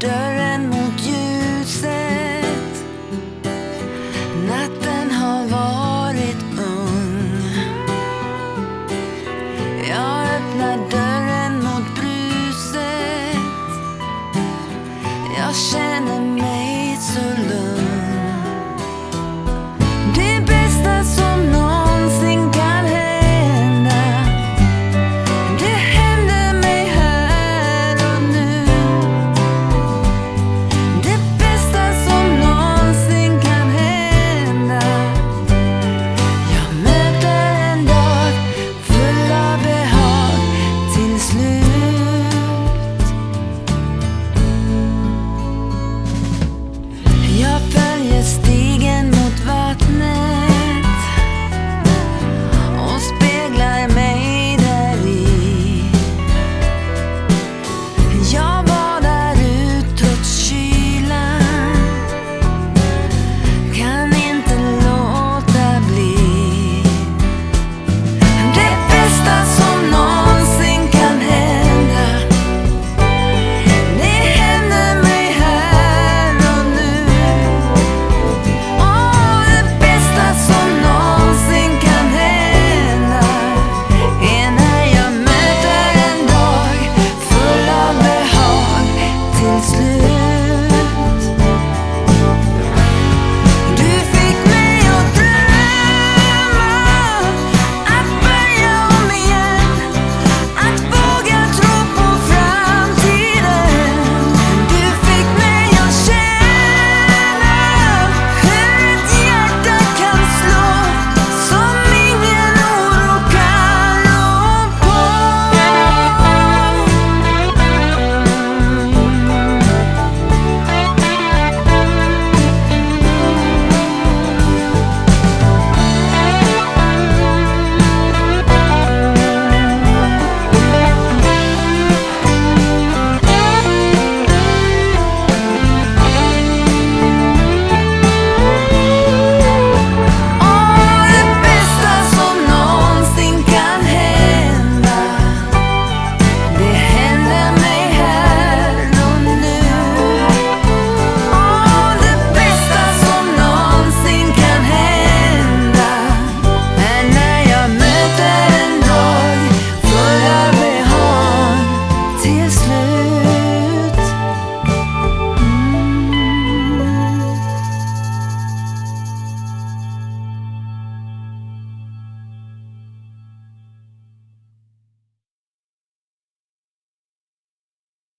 dörren mot ljuset. Natten har varit ung. Jag öppnar dörren mot bruset. Jag